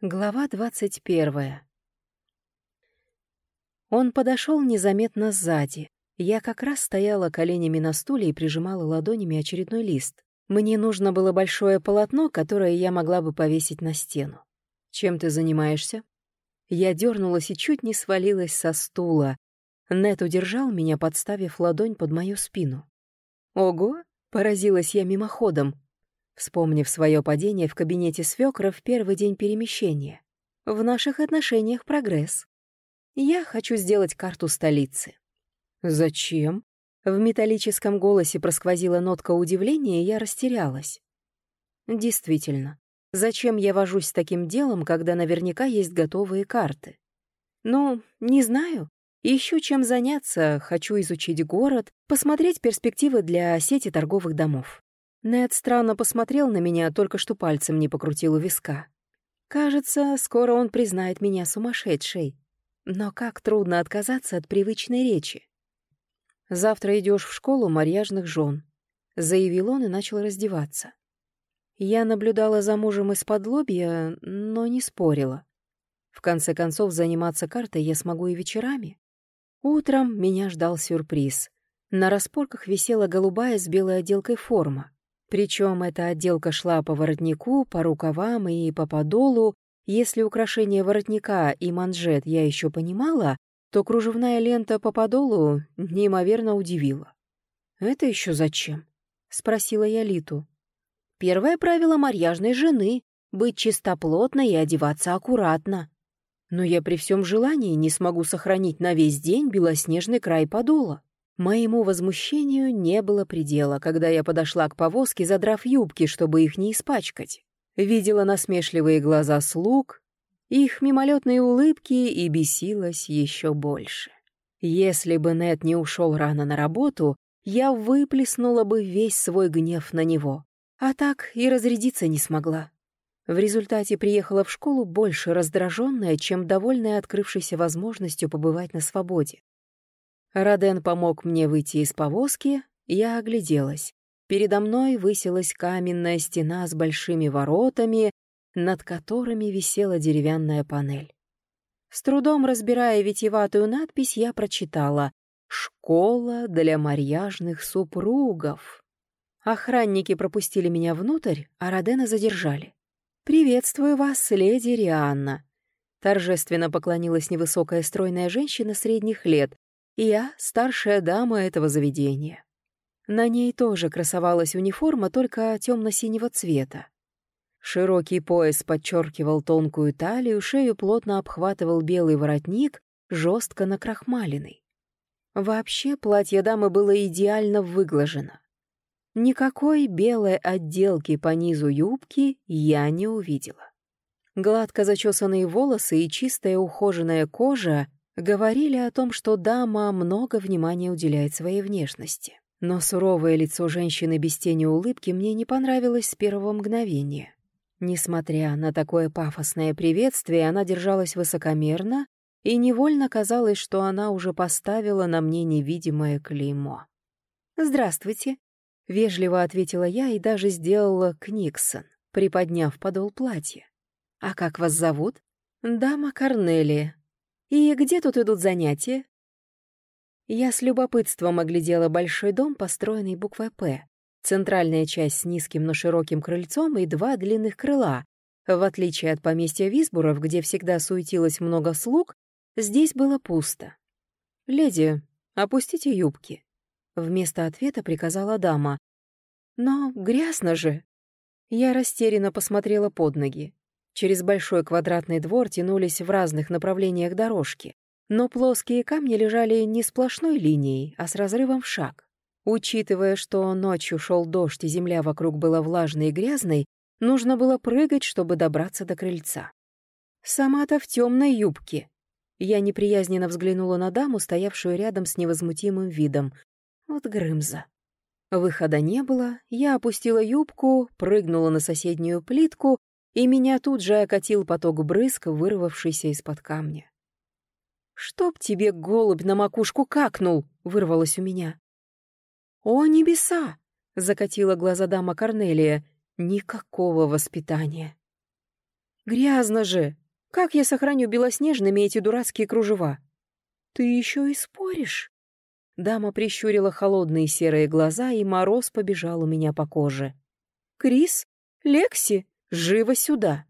Глава двадцать первая. Он подошел незаметно сзади. Я как раз стояла коленями на стуле и прижимала ладонями очередной лист. Мне нужно было большое полотно, которое я могла бы повесить на стену. «Чем ты занимаешься?» Я дернулась и чуть не свалилась со стула. Нет удержал меня, подставив ладонь под мою спину. «Ого!» — поразилась я мимоходом вспомнив свое падение в кабинете свекра в первый день перемещения. В наших отношениях прогресс. Я хочу сделать карту столицы. Зачем? В металлическом голосе просквозила нотка удивления, и я растерялась. Действительно, зачем я вожусь с таким делом, когда наверняка есть готовые карты? Ну, не знаю. Ищу чем заняться, хочу изучить город, посмотреть перспективы для сети торговых домов. Нед странно посмотрел на меня, только что пальцем не покрутил у виска. Кажется, скоро он признает меня сумасшедшей. Но как трудно отказаться от привычной речи. «Завтра идешь в школу марьяжных жен», — заявил он и начал раздеваться. Я наблюдала за мужем из-под лобья, но не спорила. В конце концов, заниматься картой я смогу и вечерами. Утром меня ждал сюрприз. На распорках висела голубая с белой отделкой форма. Причем эта отделка шла по воротнику, по рукавам и по подолу. Если украшение воротника и манжет я еще понимала, то кружевная лента по подолу неимоверно удивила. «Это еще зачем?» — спросила я Литу. «Первое правило марьяжной жены — быть чистоплотной и одеваться аккуратно. Но я при всем желании не смогу сохранить на весь день белоснежный край подола». Моему возмущению не было предела, когда я подошла к повозке, задрав юбки, чтобы их не испачкать. Видела насмешливые глаза слуг, их мимолетные улыбки и бесилась еще больше. Если бы Нет не ушел рано на работу, я выплеснула бы весь свой гнев на него, а так и разрядиться не смогла. В результате приехала в школу больше раздраженная, чем довольная открывшейся возможностью побывать на свободе. Роден помог мне выйти из повозки, я огляделась. Передо мной высилась каменная стена с большими воротами, над которыми висела деревянная панель. С трудом разбирая витиеватую надпись, я прочитала «Школа для марьяжных супругов». Охранники пропустили меня внутрь, а Родена задержали. «Приветствую вас, леди Рианна», — торжественно поклонилась невысокая стройная женщина средних лет, я старшая дама этого заведения. На ней тоже красовалась униформа, только темно-синего цвета. Широкий пояс подчеркивал тонкую талию, шею плотно обхватывал белый воротник, жестко накрахмаленный. Вообще платье дамы было идеально выглажено. Никакой белой отделки по низу юбки я не увидела. Гладко зачесанные волосы и чистая ухоженная кожа говорили о том, что дама много внимания уделяет своей внешности. Но суровое лицо женщины без тени улыбки мне не понравилось с первого мгновения. Несмотря на такое пафосное приветствие, она держалась высокомерно, и невольно казалось, что она уже поставила на мне невидимое клеймо. «Здравствуйте», — вежливо ответила я и даже сделала Книксон, приподняв подол платья. «А как вас зовут?» «Дама Корнелия», «И где тут идут занятия?» Я с любопытством оглядела большой дом, построенный буквой «П». Центральная часть с низким, но широким крыльцом и два длинных крыла. В отличие от поместья Висбуров, где всегда суетилось много слуг, здесь было пусто. «Леди, опустите юбки», — вместо ответа приказала дама. «Но грязно же». Я растерянно посмотрела под ноги. Через большой квадратный двор тянулись в разных направлениях дорожки, но плоские камни лежали не сплошной линией, а с разрывом в шаг. Учитывая, что ночью шел дождь и земля вокруг была влажной и грязной, нужно было прыгать, чтобы добраться до крыльца. Сама-то в темной юбке. Я неприязненно взглянула на даму, стоявшую рядом с невозмутимым видом. Вот Грымза. Выхода не было, я опустила юбку, прыгнула на соседнюю плитку и меня тут же окатил поток брызг, вырвавшийся из-под камня. «Чтоб тебе голубь на макушку какнул!» — вырвалось у меня. «О, небеса!» — закатила глаза дама Корнелия. «Никакого воспитания!» Грязно же! Как я сохраню белоснежными эти дурацкие кружева? Ты еще и споришь? Дама прищурила холодные серые глаза, и мороз побежал у меня по коже. «Крис? Лекси? Живо сюда!»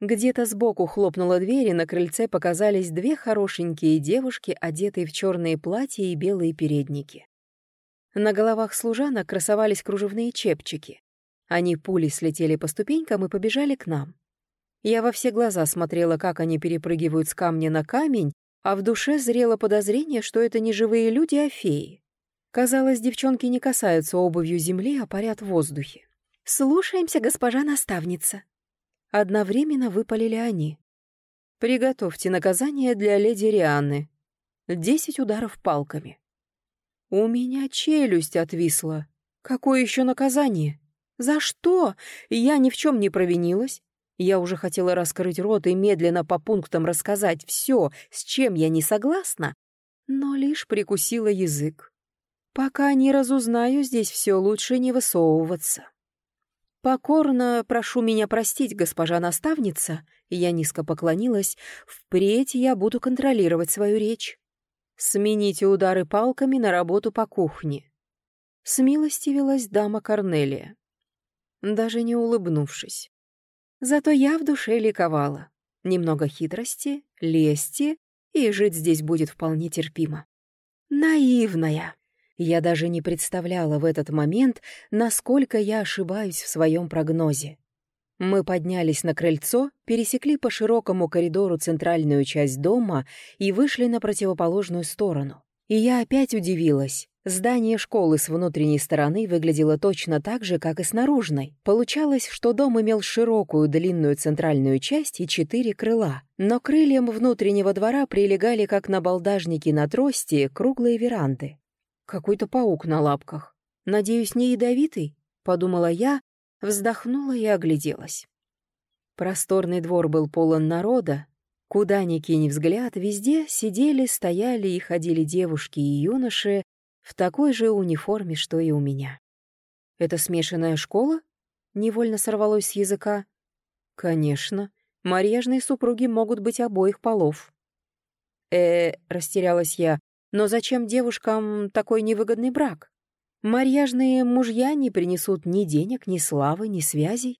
Где-то сбоку хлопнула дверь, и на крыльце показались две хорошенькие девушки, одетые в черные платья и белые передники. На головах служанок красовались кружевные чепчики. Они пулей слетели по ступенькам и побежали к нам. Я во все глаза смотрела, как они перепрыгивают с камня на камень, а в душе зрело подозрение, что это не живые люди, а феи. Казалось, девчонки не касаются обувью земли, а парят в воздухе. «Слушаемся, госпожа наставница», Одновременно выпалили они. «Приготовьте наказание для леди Рианны. Десять ударов палками». У меня челюсть отвисла. Какое еще наказание? За что? Я ни в чем не провинилась. Я уже хотела раскрыть рот и медленно по пунктам рассказать все, с чем я не согласна, но лишь прикусила язык. Пока не разузнаю, здесь все лучше не высовываться. «Покорно прошу меня простить, госпожа наставница», — я низко поклонилась, «впредь я буду контролировать свою речь. Смените удары палками на работу по кухне». Смилостивилась дама Корнелия, даже не улыбнувшись. Зато я в душе ликовала. Немного хитрости, лести, и жить здесь будет вполне терпимо. Наивная. Я даже не представляла в этот момент, насколько я ошибаюсь в своем прогнозе. Мы поднялись на крыльцо, пересекли по широкому коридору центральную часть дома и вышли на противоположную сторону. И я опять удивилась. Здание школы с внутренней стороны выглядело точно так же, как и с наружной. Получалось, что дом имел широкую длинную центральную часть и четыре крыла, но крыльям внутреннего двора прилегали, как на балдажнике на трости, круглые веранды. Какой-то паук на лапках. Надеюсь, не ядовитый? Подумала я, вздохнула и огляделась. Просторный двор был полон народа. Куда ни кинь взгляд, везде сидели, стояли и ходили девушки и юноши в такой же униформе, что и у меня. «Это смешанная школа?» — невольно сорвалось с языка. «Конечно. Марьяжные супруги могут быть обоих полов». «Э, — растерялась я, но зачем девушкам такой невыгодный брак? Марьяжные мужья не принесут ни денег, ни славы, ни связей.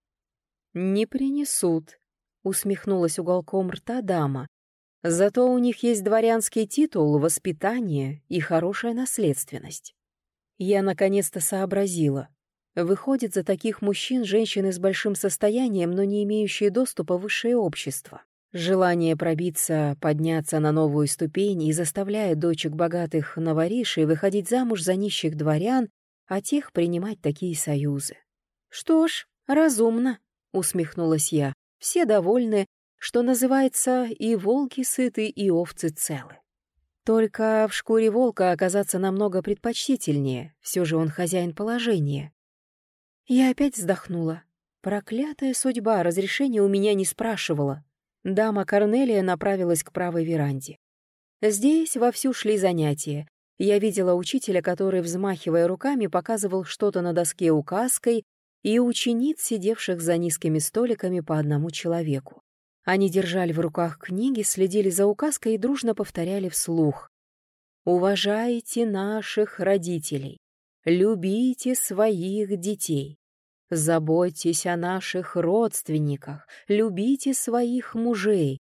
«Не принесут», — усмехнулась уголком рта дама. «Зато у них есть дворянский титул, воспитание и хорошая наследственность». Я наконец-то сообразила. Выходит, за таких мужчин женщины с большим состоянием, но не имеющие доступа в высшее общество. Желание пробиться, подняться на новую ступень и заставляет дочек богатых новоришей выходить замуж за нищих дворян, а тех принимать такие союзы. «Что ж, разумно», — усмехнулась я. «Все довольны, что называется, и волки сыты, и овцы целы». Только в шкуре волка оказаться намного предпочтительнее, все же он хозяин положения. Я опять вздохнула. Проклятая судьба разрешения у меня не спрашивала, Дама Корнелия направилась к правой веранде. Здесь вовсю шли занятия. Я видела учителя, который, взмахивая руками, показывал что-то на доске указкой, и учениц, сидевших за низкими столиками по одному человеку. Они держали в руках книги, следили за указкой и дружно повторяли вслух. «Уважайте наших родителей, любите своих детей, Заботьтесь о наших родственниках, любите своих мужей,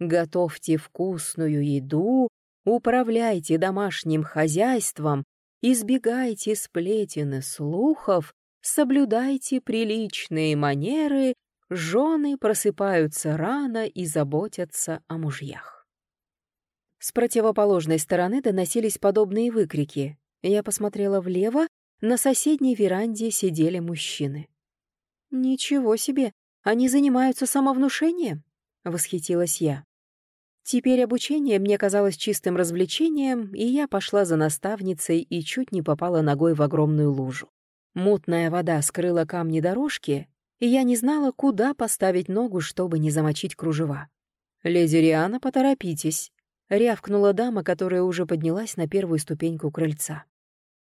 готовьте вкусную еду, управляйте домашним хозяйством, избегайте сплетен и слухов, соблюдайте приличные манеры, жены просыпаются рано и заботятся о мужьях. С противоположной стороны доносились подобные выкрики. Я посмотрела влево на соседней веранде сидели мужчины. «Ничего себе! Они занимаются самовнушением?» — восхитилась я. Теперь обучение мне казалось чистым развлечением, и я пошла за наставницей и чуть не попала ногой в огромную лужу. Мутная вода скрыла камни дорожки, и я не знала, куда поставить ногу, чтобы не замочить кружева. «Леди Риана, поторопитесь», — рявкнула дама, которая уже поднялась на первую ступеньку крыльца.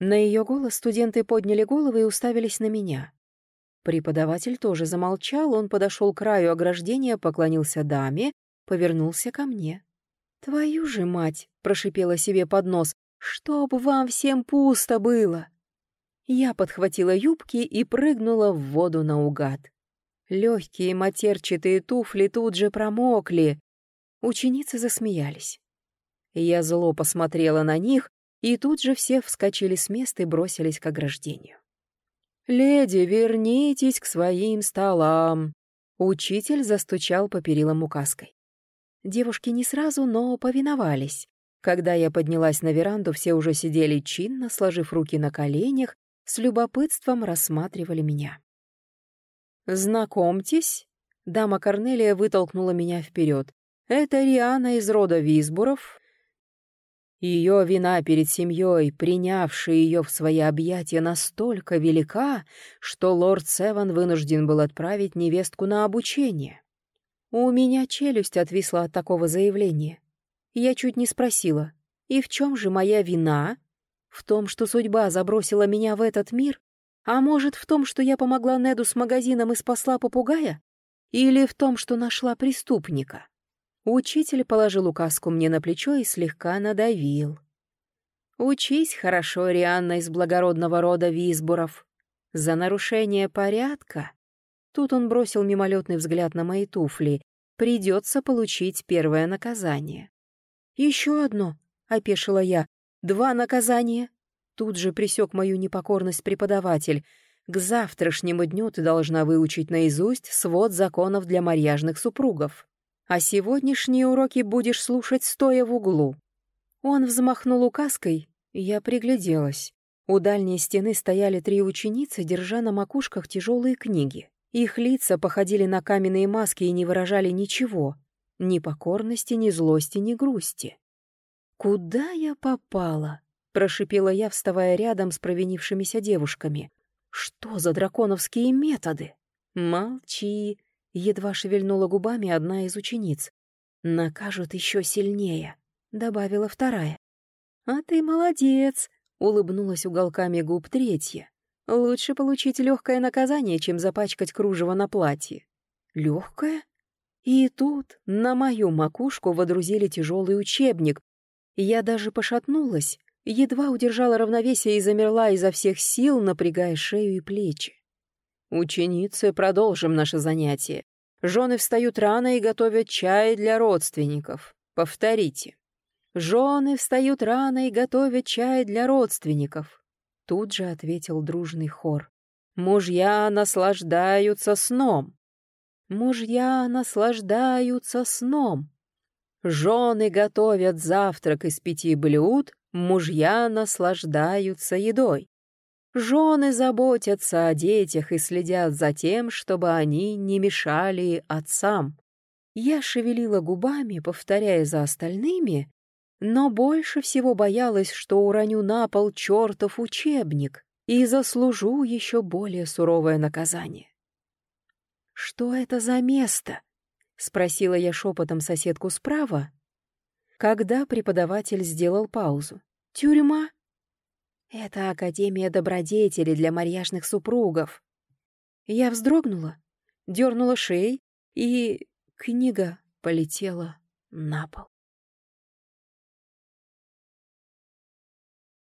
На ее голос студенты подняли головы и уставились на меня. Преподаватель тоже замолчал, он подошел к краю ограждения, поклонился даме, повернулся ко мне. «Твою же мать!» — прошипела себе под нос. «Чтоб вам всем пусто было!» Я подхватила юбки и прыгнула в воду наугад. Легкие матерчатые туфли тут же промокли. Ученицы засмеялись. Я зло посмотрела на них, и тут же все вскочили с места и бросились к ограждению. «Леди, вернитесь к своим столам!» Учитель застучал по перилам указкой. Девушки не сразу, но повиновались. Когда я поднялась на веранду, все уже сидели чинно, сложив руки на коленях, с любопытством рассматривали меня. «Знакомьтесь», — дама Корнелия вытолкнула меня вперед. «Это Риана из рода Висбуров». Ее вина перед семьей, принявшей ее в свои объятия, настолько велика, что лорд Севан вынужден был отправить невестку на обучение. У меня челюсть отвисла от такого заявления. Я чуть не спросила, и в чем же моя вина? В том, что судьба забросила меня в этот мир? А может, в том, что я помогла Неду с магазином и спасла попугая? Или в том, что нашла преступника? Учитель положил указку мне на плечо и слегка надавил. «Учись хорошо, Рианна из благородного рода Визбуров. За нарушение порядка...» Тут он бросил мимолетный взгляд на мои туфли. «Придется получить первое наказание». «Еще одно», — опешила я. «Два наказания». Тут же присек мою непокорность преподаватель. «К завтрашнему дню ты должна выучить наизусть свод законов для марьяжных супругов. А сегодняшние уроки будешь слушать стоя в углу». Он взмахнул указкой, я пригляделась. У дальней стены стояли три ученицы, держа на макушках тяжелые книги. Их лица походили на каменные маски и не выражали ничего. Ни покорности, ни злости, ни грусти. «Куда я попала?» — прошипела я, вставая рядом с провинившимися девушками. «Что за драконовские методы?» «Молчи!» — едва шевельнула губами одна из учениц. «Накажут еще сильнее», — добавила вторая. «А ты молодец!» — улыбнулась уголками губ третья. «Лучше получить легкое наказание, чем запачкать кружево на платье». «Легкое?» И тут на мою макушку водрузили тяжелый учебник. Я даже пошатнулась, едва удержала равновесие и замерла изо всех сил, напрягая шею и плечи. «Ученицы, продолжим наше занятие. Жены встают рано и готовят чай для родственников. Повторите. Жены встают рано и готовят чай для родственников». Тут же ответил дружный хор. «Мужья наслаждаются сном». «Мужья наслаждаются сном». Жены готовят завтрак из пяти блюд, мужья наслаждаются едой. Жены заботятся о детях и следят за тем, чтобы они не мешали отцам. Я шевелила губами, повторяя за остальными, но больше всего боялась, что уроню на пол чертов учебник и заслужу еще более суровое наказание. «Что это за место?» — спросила я шепотом соседку справа, когда преподаватель сделал паузу. «Тюрьма?» «Это Академия добродетели для марьяжных супругов». Я вздрогнула, дернула шеей, и книга полетела на пол.